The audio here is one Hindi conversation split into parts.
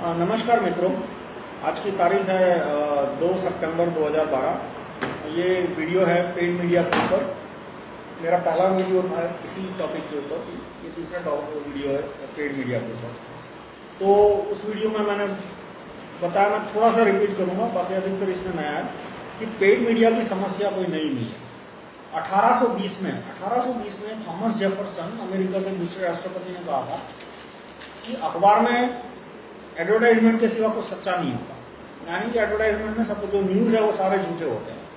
नमस्कार मित्रों। आज की तारीख है अ, 2 सितंबर 2012 ये वीडियो है पेड मीडिया के ऊपर। मेरा पहला वीडियो था इसी टॉपिक के ऊपर ये तीसरा टॉपिक वीडियो है पेड मीडिया के ऊपर। तो उस वीडियो में मैंने बताया मैं थोड़ा सा रिपीट करूँगा बाकी अधिकतर इसमें नया है कि पेड मीडिया की समस्या कोई नई नहीं है। 1820 में 1820 में थॉमस जेफरसन अमेरिका के दूसरे राष्ट्रपति ने कहा था कि अखबार में एडवर्टाइजमेंट के सिवा कुछ सच्चा नहीं होता। यानी कि एडवर्टाइजमेंट में सब जो न्यूज़ है वो सारे झूठे होते हैं।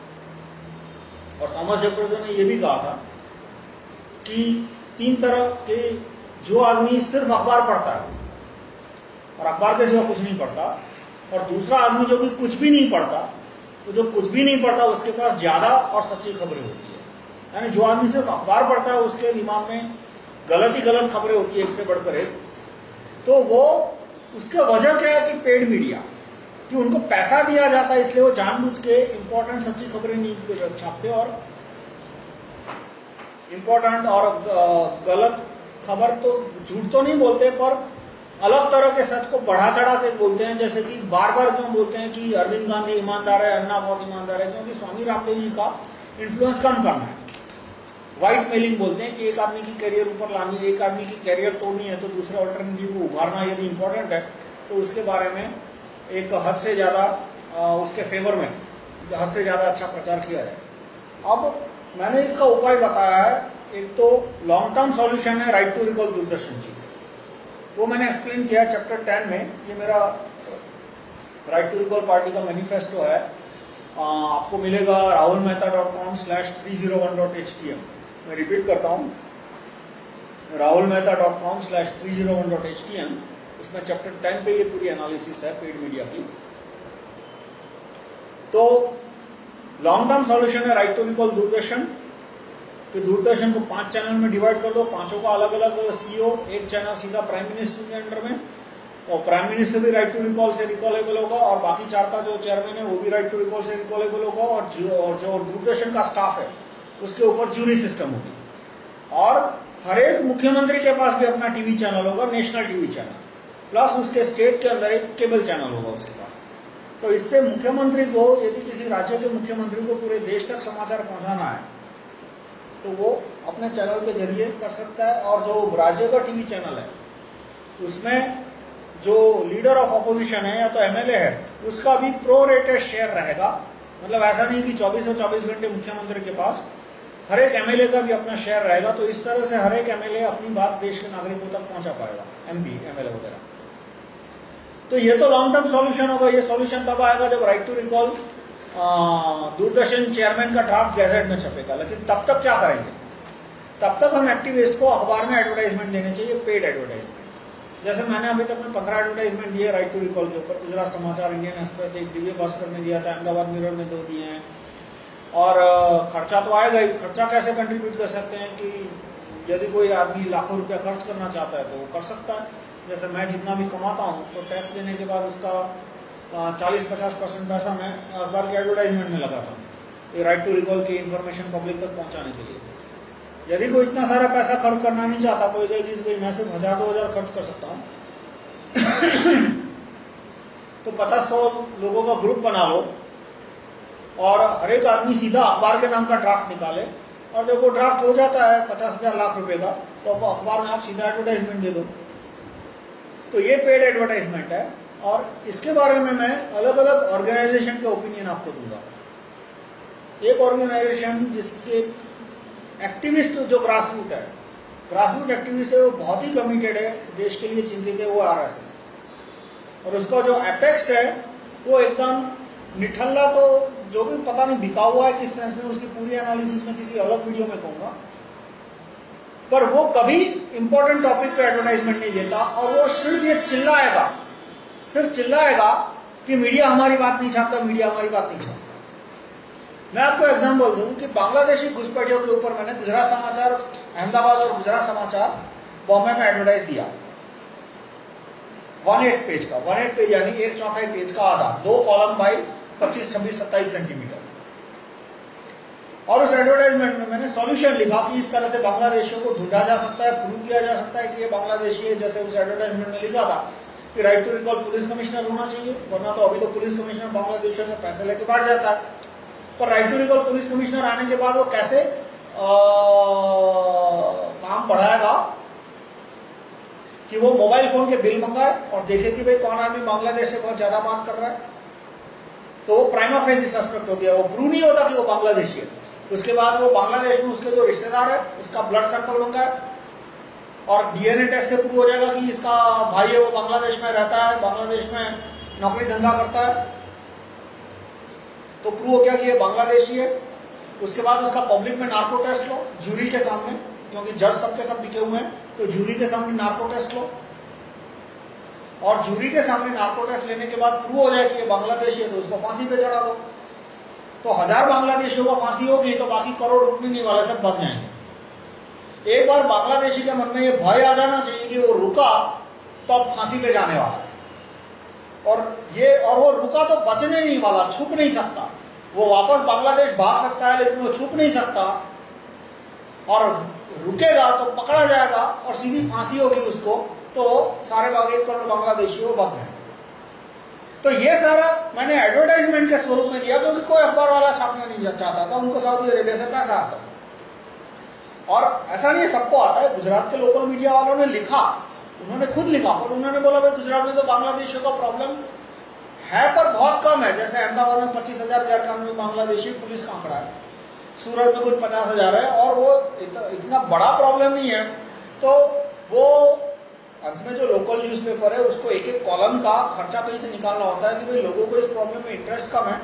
और थॉमस जेफरसन ने यह भी कहा था कि तीन तरह के जो आदमी सिर्फ़ अखबार पढ़ता है, और अखबार के सिवा कुछ नहीं पढ़ता, और दूसरा आदमी जो कि कुछ भी नहीं पढ़ता तो जो कुछ भी नहीं पढ़ता, उसके पास ज़्यादा और सच्ची खबरें होती है। यानी जो आदमी सिर्फ़ अखबार पढ़ता है, उसके दिमाग में गलत ही गलत खबरें होती है, एक से बढ़कर एक तो वो उसका वजह क्या है कि पेड मीडिया कि उनको पैसा दिया जाता है, इसलिए वो जानबूझ के इंपॉर्टेंट सच्ची खबरें नहीं छापते और इंपॉर्टेंट और गलत खबर तो झूठ तो नहीं बोलते, पर अलग तरह के सच को बढ़ा चढ़ा के बोलते हैं, जैसे कि बार बार क्यों बोलते हैं कि अरविंद गांधी ईमानदार है, अन्ना बहुत ईमानदार है, क्योंकि स्वामी रामदेव जी का इन्फ्लुएंस कम करना है। व्हाइट मेलिंग बोलते हैं कि एक आदमी की कैरियर ऊपर लानी, एक आदमी की कैरियर तोड़नी है तो दूसरे ऑल्टरनेटिव को उभारना यदि इंपॉर्टेंट है तो उसके बारे में एक हद से ज़्यादा उसके फेवर में, हद से ज़्यादा अच्छा प्रचार किया जाए। अब मैंने इसका उपाय बताया है, एक तो लॉन्ग टर्म सॉल्यूशन है right to recall Doordarshan ji वो मैंने एक्सप्लेन किया चैप्टर टेन में, ये मेरा राइट टू रिकॉल पार्टी का मैनिफेस्टो है। आपको मिलेगा Rahul Mehta dot com slash three zero one dot H T M मैं रिपीट करता हूँ। Rahul Mehta dot com slash three zero one dot H T M उसमें चैप्टर टेन पे ये पूरी एनालिसिस है पेड मीडिया की। तो लॉन्ग टर्म सॉल्यूशन है राइट टू रिकॉल दूरदर्शन। तो दूरदर्शन को पाँच चैनल में डिवाइड कर दो पाँचों का अलग अलग सीईओ एक चैनल सीधा प्राइम मिनिस्टर के अंडर में। और प्राइम मिनिस्टर भी राइट टू रिकॉल से रिकॉलेबल होगा, और बाकी चार का जो चेयरमैन है, वो भी राइट टू रिकॉल से रिकॉलेबल होगा, और जो दूरदर्शन का स्टाफ है। उसके ऊपर ज्यूरी सिस्टम होगी। और हर एक मुख्यमंत्री के पास भी अपना टीवी चैनल होगा नेशनल टीवी चैनल प्लस उसके स्टेट के अंदर एक केबल चैनल होगा उसके पास। तो इससे मुख्यमंत्री को, यदि किसी राज्य के मुख्यमंत्री को पूरे देश तक समाचार पहुंचाना है तो वो अपने चैनल के ज़रिए कर सकता है। और जो राज्य का टीवी चैनल है, उसमें जो लीडर ऑफ़ अपोजिशन है या तो एमएलए है, उसका भी प्रो रेटेड शेयर रहेगा। मतलब ऐसा नहीं कि 24 और 24 घंटे मुख्यमंत्री के पास हर एक एमएलए का भी अपना शेयर रहेगा तो इस तरह से हर एक एमएलए अपनी बात देश के नागरिकों तक पहुँचा पाएगा एमपी एमएलए वगैरह। तो ये तो लॉन्ग टर्म सॉल्यूशन होगा, ये सॉल्यूशन तब आएगा जब right to recall Doordarshan chairman का ड्राफ्ट गैजेट में छपेगा। लेकिन तब तक क्या करेंगे? तब तक हम एक्टिविस्ट को अखबार में एडवर्टाइजमेंट देने चाहिए पेड एडवर्टाइजमेंट जैसे मैंने अभी तक पंद्रह एडवर्टाइजमेंट दिए राइट टू रिकॉल के ऊपर, गुजरात समाचार इंडियन एक्सप्रेस एक दिव्य भास्कर में दिया था, अहमदाबाद मिरर में दो दिए हैं। और खर्चा तो आएगा ही। खर्चा कैसे कंट्रीब्यूट कर सकते हैं कि यदि कोई आदमी लाखों रुपया खर्च करना चाहता है तो वो कर सकता है। जैसे मैं जितना भी कमाता हूँ तो टैक्स देने के बाद उसका चालीस पचास परसेंट पैसा मैं अखबार के एडवर्टाइजमेंट में लगाता हूँ। ये राइट टू रिकॉल की इन्फॉर्मेशन पब्लिक तक पहुँचाने के लिए। यदि कोई इतना सारा पैसा खर्च करना नहीं चाहता कोई यदि कोई मैं सिर्फ़ हज़ार दो हज़ार खर्च कर सकता हूँ। तो पचास सौ लोगों का ग्रुप बना लो। और हर एक आदमी सीधा अखबार के नाम का ड्राफ्ट निकाले और जब वो ड्राफ्ट हो जाता है पचास हज़ार लाख रुपए का तो अखबार में आप सीधा एडवर्टाइजमेंट दे दो। तो ये पेड एडवर्टाइजमेंट है और इसके बारे में मैं अलग अलग ऑर्गेनाइजेशन के ओपिनियन आपको दूँगा। एक ऑर्गेनाइजेशन जिसके एक्टिविस्ट जो ग्रास रूट है ग्रास रूट एक्टिविस्ट है, वो बहुत ही कमिटेड है देश के लिए चिंतित है वो आरएसएस और उसका जो एपेक्स है, वो एकदम निठल्ला तो जो भी पता नहीं बिका हुआ है किस सेंस में, उसकी पूरी एनालिसिस में किसी अलग वीडियो में कहूँगा। पर वो कभी इंपॉर्टेंट टॉपिक पे एडवर्टाइजमेंट नहीं देता और वो सिर्फ़ ये चिल्लाएगा। सिर्फ़ चिल्लाएगा कि मीडिया हमारी बात नहीं छापता मीडिया हमारी बात नहीं छापता। मैं आपको एग्ज़ाम्पल दूँ कि बांग्लादेशी घुसपैठियों के ऊपर मैंने गुजरात समाचार, अहमदाबाद और गुजरात समाचार बॉम्बे में एडवर्टाइज दिया। वन एट पेज का। वन एट पेज यानी एक चौथाई पेज का आधा। दो कॉलम बाई पच्चीस छब्बीस सत्ताईस सेंटीमीटर और उस एडवर्टाइजमेंट में मैंने सॉल्यूशन लिखा कि इस तरह से बांग्लादेशियों को ढूंढा जा सकता है प्रूव किया जा सकता है कि ये बांग्लादेशी है जैसे उस एडवर्टाइजमेंट में लिखा था कि right to recall police commissioner होना चाहिए वरना तो अभी तो पुलिस कमिश्नर बांग्लादेश में पैसे लेके बढ़ जाता है। पर right to recall police commissioner आने के बाद वो कैसे आ, काम बढ़ाएगा कि वो मोबाइल फ़ोन के बिल मंगाए और देखे कि भाई कौन आदमी बांग्लादेश से बहुत ज़्यादा बात कर रहा है। तो वो प्राइमा फेसी सस्पेक्ट हो। गया वो प्रूव नहीं होता कि वो बांग्लादेशी है। उसके बाद वो बांग्लादेश में उसके जो रिश्तेदार है, उसका ब्लड सैंपल मंगाए और डीएनए टेस्ट से प्रूव हो जाएगा कि इसका भाई है, वो बांग्लादेश में रहता है, बांग्लादेश में नौकरी धंधा करता है। तो प्रूव हो गया कि ये बांग्लादेशी है। उसके बाद उसका पब्लिक में नार्को टेस्ट लो जूरी के सामने, क्योंकि जज सबके सब बिके हुए हैं तो जूरी के सामने नार्को टेस्ट लो। और जूरी के सामने नार्को टेस्ट लेने के बाद प्रूव हो जाए कि ये बांग्लादेशी है तो उसको फांसी पे चढ़ा दो। तो हज़ार बांग्लादेशियों को फांसी होगी तो बाकी करोड़ रुकने वाले सब बच जाएँगे। एक बार बांग्लादेशी के मन में ये भय आ जाना चाहिए कि वो रुका तो अब फांसी ले जाने वाला है। और ये, और वो रुका तो बचने नहीं वाला, छुप नहीं सकता। वो वापस बांग्लादेश भाग सकता है, लेकिन वो छुप नहीं सकता। और रुकेगा तो पकड़ा जाएगा और सीधी फांसी होगी उसको। तो सारे बाग एक करोड़ बांग्लादेशी वो बच जाए तो ये सारा मैंने एडवर्टाइजमेंट के स्वरूप में दिया क्योंकि कोई अखबार वाला छापना नहीं चाहता था उनको सऊदी अरेबिया से पैसा आता और ऐसा नहीं सबको आता है, गुजरात के लोकल मीडिया वालों ने लिखा, उन्होंने खुद लिखा, और उन्होंने बोला, भाई, गुजरात में तो बांग्लादेशियों का प्रॉब्लम है, पर बहुत कम है, जैसे अहमदाबाद में पच्चीस हज़ार गैर कानूनी बांग्लादेशी पुलिस का आंकड़ा है, सूरत में कुछ पचास हज़ार है, और वो इतना बड़ा प्रॉब्लम नहीं है तो वो अंत में जो लोकल न्यूज़पेपर है, उसको एक एक कॉलम का खर्चा कहीं से निकालना होता है कि भाई लोगों को इस प्रॉब्लम में इंटरेस्ट कम है।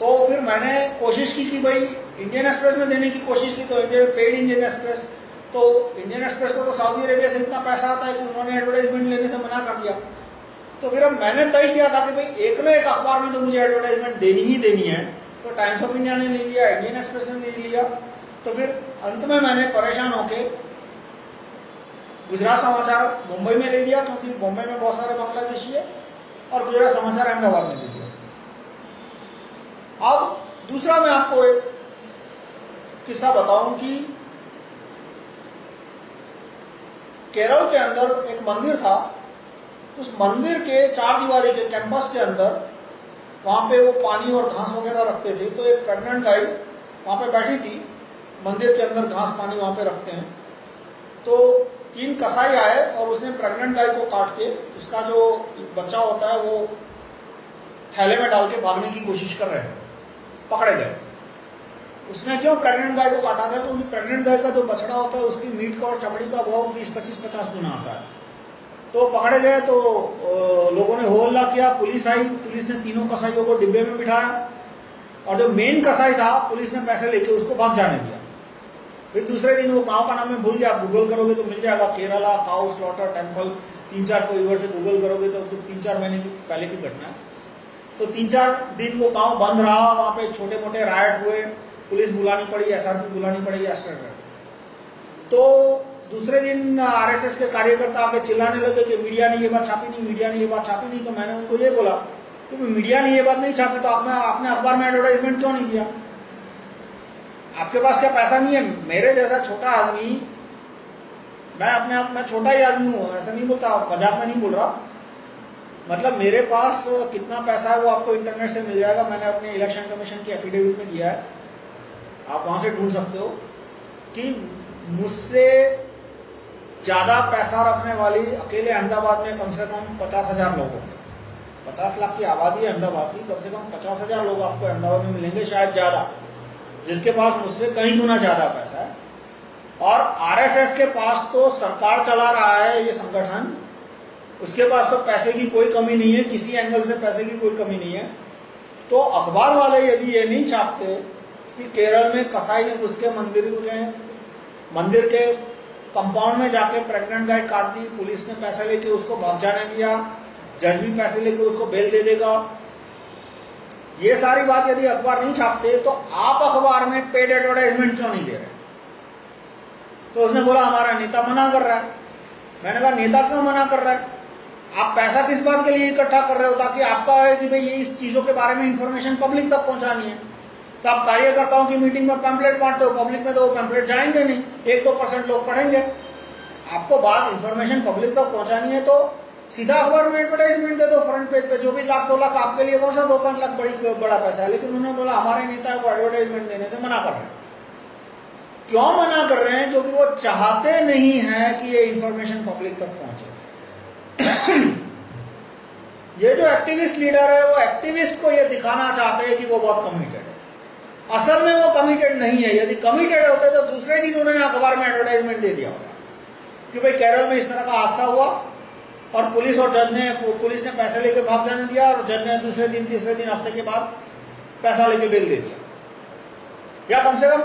तो फिर मैंने कोशिश की कि भाई इंडियन एक्सप्रेस में देने की कोशिश की तो इंडियन पेड इंडियन एक्सप्रेस तो इंडियन एक्सप्रेस को तो सऊदी अरेबिया से इतना पैसा आता है कि उन्होंने एडवर्टाइजमेंट लेने से मना कर दिया। तो फिर अब मैंने तय किया था कि भाई एक ना एक अखबार में तो मुझे एडवर्टाइजमेंट देनी ही देनी है। तो टाइम्स ऑफ़ इंडिया ने ले लिया इंडियन एक्सप्रेस ने ले लिया। तो फिर अंत में मैंने परेशान होके गुजरात समाचार, मुंबई में ले लिया क्योंकि मुंबई में बहुत सारे बांग्लादेशी है, और गुजरात समाचार अहमदाबाद में ले लिया अब दूसरा मैं आपको एक किस्सा बताऊँ कि केरल के अंदर एक मंदिर था। उस मंदिर के चार दीवारी के कैंपस के अंदर वहाँ पे वो पानी और घास वगैरह रखते थे तो एक प्रेगनेंट गाइड वहाँ पे बैठी थी। मंदिर के अंदर घास पानी वहाँ पे रखते हैं। तो तीन कसाई आए और उसने प्रेग्नेंट गाय को काट के उसका जो बच्चा होता है वो थैले में डाल के भागने की कोशिश कर रहे हैं, पकड़े गए। उसने जो प्रेग्नेंट गाय को काटा था? तो उन प्रेग्नेंट गाय का जो बछड़ा होता है, उसकी मीट का और चमड़ी का भाव बीस पच्चीस पचास गुना आता है। तो पकड़े गए तो लोगों ने होल्ला किया, पुलिस आई, पुलिस ने तीनों कसाईयों को डिब्बे में बिठाया और जो मेन कसाई था, पुलिस ने पैसे लेके उसको भाग जाने दिया। फिर दूसरे दिन वो गाँव का नाम में भूल गया। गूगल करोगे तो मिल जाएगा। केरला काउ स्लॉटर टेंपल तीन चार को कोई से गूगल करोगे तो तीन चार महीने की पहले की घटना है। तो तीन चार दिन वो गाँव बंद रहा। वहाँ पे छोटे मोटे रायट हुए। पुलिस बुलानी पड़ी एसआरपी बुलानी पड़ी एस्टर तो दूसरे दिन आरएसएस के कार्यकर्ता आके चिल्लाने लगे कि मीडिया ने ये बात छापी नहीं, मीडिया ने ये बात छापी नहीं। तो मैंने उनको ये बोला कि मीडिया ने ये बात नहीं छापी तो आपने अखबार में एडवर्टाइजमेंट क्यों नहीं दिया? आपके पास क्या पैसा नहीं है? मेरे जैसा छोटा आदमी, मैं अपने आप में छोटा ही आदमी हूँ, ऐसा नहीं बोलता, मज़ाक में नहीं बोल रहा। मतलब मेरे पास कितना पैसा है वो आपको इंटरनेट से मिल जाएगा। मैंने अपने इलेक्शन कमीशन की एफिडेविट में दिया है। आप वहाँ से ढूंढ सकते हो कि मुझसे ज़्यादा पैसा रखने वाली अकेले अहमदाबाद में कम से कम पचास हज़ार लोग होंगे। पचास लाख की आबादी है अहमदाबाद की, कम से कम पचास हज़ार लोग आपको अहमदाबाद में मिलेंगे, शायद ज़्यादा। जिसके पास मुझसे कहीं गुना ज़्यादा पैसा है, और आरएसएस के पास तो सरकार चला रहा है ये संगठन, उसके पास तो पैसे की कोई कमी नहीं है, किसी एंगल से पैसे की कोई कमी नहीं है। तो अखबार वाले यदि ये नहीं चाहते कि केरल में कसाई ने उसके मंदिर के मंदिर के कंपाउंड में जाके प्रेग्नेंट गाय काट दी पुलिस ने पैसे लेके उसको भाग जाने दिया, जज भी पैसे लेके उसको बेल दे देगा। ये सारी बात यदि अखबार नहीं छापते तो आप अखबार में पेड एडवर्टाइजमेंट क्यों नहीं दे रहे? तो उसने बोला, हमारा नेता मना कर रहा है। मैंने कहा, नेता क्यों मना कर रहा है? आप पैसा किस बात के लिए इकट्ठा कर रहे हो ताकि आपका है कि भाई ये इस चीज़ों के बारे में इंफॉर्मेशन पब्लिक तक पहुंचानी है? तो आप कार्यकर्ताओं की मीटिंग में पैम्पलेट बांटते हो पब्लिक में तो वो पैम्पलेट जाएँगे नहीं। एक दो तो परसेंट लोग पढ़ेंगे। आपको बात इंफॉर्मेशन पब्लिक तक पहुंचानी है तो सीधा अखबार में एडवर्टाइजमेंट दे दो फ्रंट पेज पे, जो भी लाख, दो लाख आपके लिए सा दो पाँच लाख बड़ी, बड़ा पैसा है। लेकिन उन्होंने बोला, हमारे नेता को एडवर्टाइजमेंट देने से मना कर रहे हैं। क्यों मना कर रहे हैं? क्योंकि वो चाहते नहीं है कि ये इंफॉर्मेशन पब्लिक तक पहुँचे। ये जो एक्टिविस्ट लीडर है, वो एक्टिविस्ट को ये दिखाना चाहते हैं कि वो बहुत कमिटेड है। असल में वो कमिटेड नहीं है। यदि कमिटेड होते तो दूसरे दिन उन्होंने अखबार में एडवर्टाइजमेंट दे दिया होता। कि भाई, केरल में इस तरह का हादसा हुआ और पुलिस और जज ने, पुलिस ने पैसे लेके भाग जाने दिया और जज ने दूसरे दिन, तीसरे दिन हफ़्ते के बाद पैसा लेके बिल दे दिया। या कम से कम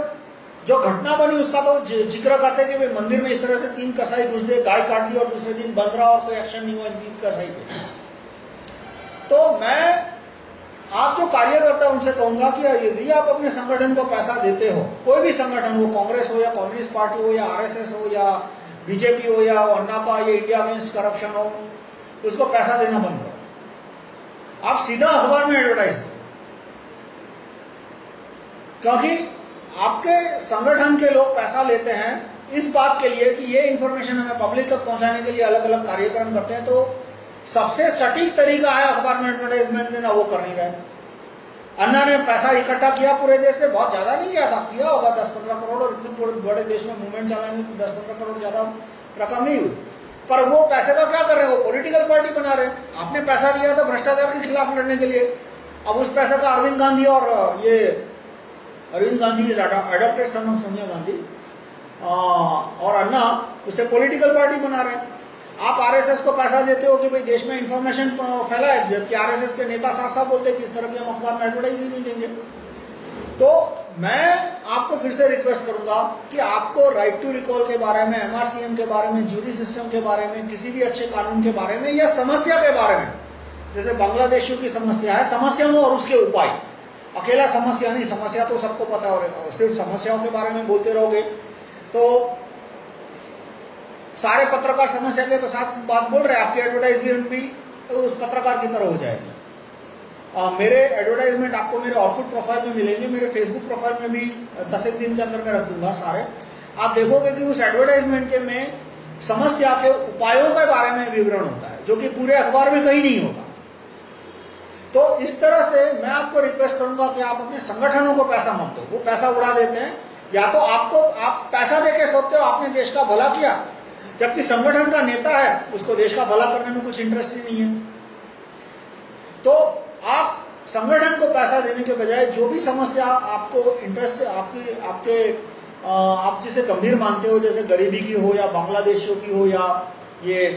जो घटना बनी उसका तो ज़िक्र करते कि भाई मंदिर में इस तरह से तीन कसाई घुस दे गाय काट दी और दूसरे दिन बंद रहा और कोई एक्शन नहीं हुआ तीन कसाई थे तो मैं आप जो कार्यकर्ता उनसे कहूँगा कि यदि आप अपने संगठन को पैसा देते हो, कोई भी संगठन हो, कांग्रेस हो या कम्युनिस्ट पार्टी हो या आरएसएस हो या बीजेपी हो या अन्ना का या इंडिया अगेंस्ट करप्शन हो, उसको पैसा देना बंद करो। आप सीधा अखबार में एडवर्टाइज दो क्योंकि आपके संगठन के लोग पैसा लेते हैं इस बात के लिए कि ये इंफॉर्मेशन हमें पब्लिक तक पहुँचाने के लिए अलग अलग कार्यक्रम करते हैं तो सबसे सटीक तरीका है अखबार में एडवर्टाइजमेंट देना, वो कर नहीं रहे। अन्ना ने पैसा इकट्ठा किया पूरे देश से, बहुत ज़्यादा नहीं किया था। किया होगा दस पंद्रह करोड़ और इतने बड़े देश में मूवमेंट चलाएँगे तो दस पंद्रह करोड़ ज़्यादा रकम नहीं हुई। पर वो पैसे का क्या कर रहे हैं? वो पॉलिटिकल पार्टी बना रहे हैं। आपने पैसा दिया था भ्रष्टाचार के खिलाफ लड़ने के लिए। अब उस पैसे का अरविंद गांधी और ये Arvind Gandhi adopted son of Sonia Gandhi. और अन्ना उसे पॉलिटिकल पार्टी बना रहे हैं। आप आरएसएस को पैसा देते हो कि भाई देश में इंफॉर्मेशन फैलाए? जबकि आरएसएस के नेता साफ़ साफ़ बोलते हैं कि इस तरह के हम अखबार में एडवर्टाइज ही नहीं देंगे। तो मैं आपको फिर से रिक्वेस्ट करूँगा कि आपको राइट टू रिकॉल के बारे में एमआरसीएम के बारे में जूरी सिस्टम के बारे में, किसी भी अच्छे कानून के बारे में या समस्या के बारे में। जैसे बांग्लादेशियों की समस्या है, समस्याओं और उसके उपाय। अकेला समस्या नहीं, समस्या तो सबको पता हो सिर्फ़ समस्याओं के बारे में बोलते रहोगे। तो सारे पत्रकार समस्या के साथ बात बोल रहे हैं आपकी एडवर्टाइजमेंट भी तो उस पत्रकार की तरह हो जाएगी। आ, मेरे एडवर्टाइजमेंट आपको मेरे आउटपुट प्रोफ़ाइल में मिलेंगे मेरे फेसबुक प्रोफ़ाइल में भी दस एक दिन के अंदर मैं रख दूँगा सारे। आप देखोगे कि उस एडवर्टाइजमेंट के में समस्या के उपायों के बारे में विवरण होता है जो कि पूरे अखबार में कहीं नहीं होता। तो इस तरह से मैं आपको रिक्वेस्ट करूँगा कि आप अपने संगठनों को पैसा मत दो वो पैसा उड़ा देते हैं। या तो आपको आप पैसा देके सोचते हो आपने देश का भला किया जबकि संगठन का नेता है, उसको देश का भला करने में कुछ इंटरेस्ट ही नहीं है। तो आप संगठन को पैसा देने के बजाय जो भी समस्या आपको इंटरेस्ट आपकी, आपके आप जिसे गंभीर मानते हो, जैसे गरीबी की हो या बांग्लादेशियों की हो या ये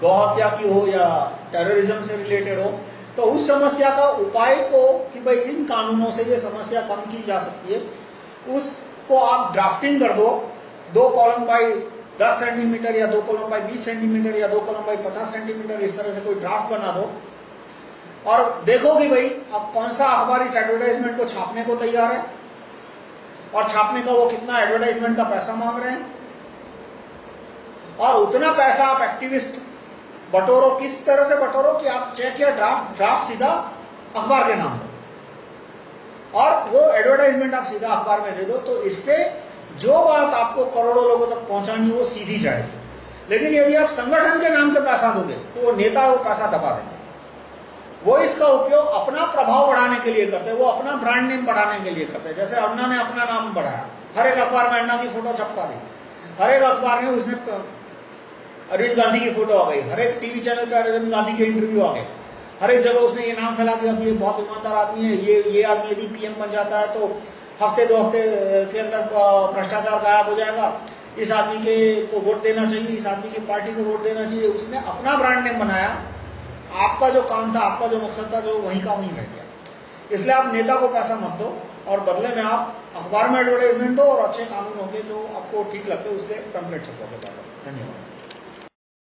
गौहत्या की हो या टेररिज्म से रिलेटेड हो तो उस समस्या का उपाय को कि भाई इन कानूनों से ये समस्या कम की जा सकती है, उसको आप ड्राफ्टिंग कर दो। दो कॉलम बाई दस सेंटीमीटर या दो कॉलम बाई बीस सेंटीमीटर या दो कॉलम बाई पचास सेंटीमीटर इस तरह से कोई ड्राफ्ट बना दो और देखो कि भाई, अब कौन सा अखबार इस एडवर्टाइजमेंट को छापने को तैयार है? और छापने का वो कितना एडवर्टाइजमेंट का पैसा मांग रहे हैं? और उतना पैसा आप एक्टिविस्ट बटोरो, किस तरह से बटोरो कि आप चेक या ड्राफ्ट ड्राफ्ट सीधा अखबार के नाम और वो एडवर्टाइजमेंट आप सीधा अखबार में दे दो तो इससे जो बात आपको करोड़ों लोगों तक पहुंचानी वो सीधी जाएगी। लेकिन यदि आप संगठन के नाम पे पैसा दोगे तो वो नेता वो पैसा दबा देंगे। वो इसका उपयोग अपना प्रभाव बढ़ाने के लिए करते हैं, वो अपना ब्रांड नेम बढ़ाने के लिए करते हैं। जैसे अन्ना ने अपना नाम बढ़ाया, हर एक अखबार में अन्ना की फ़ोटो छपका दी। हर एक अखबार में उसने अरविंद गांधी की फ़ोटो आ गई। हर एक टीवी चैनल पर अरविंद गांधी के इंटरव्यू आ गए। हर एक जगह उसने ये नाम फैला दिया कि ये बहुत ईमानदार आदमी है, ये ये आदमी यदि पीएम बन जाता है तो हफ़्ते दो हफ़्ते के अंदर भ्रष्टाचार गायब हो जाएगा। इस आदमी के को वोट देना चाहिए, इस आदमी की पार्टी को वोट देना चाहिए। उसने अपना ब्रांड नेम बनाया। आपका जो काम था, आपका जो मकसद था, जो वहीं का वहीं रह गया। इसलिए आप नेता को पैसा मत दो और बदले में आप अखबार में एडवर्टाइजमेंट दो और अच्छे कानून होंगे जो आपको ठीक लगते उसके पैम्पलेट छपोगे धन्यवाद।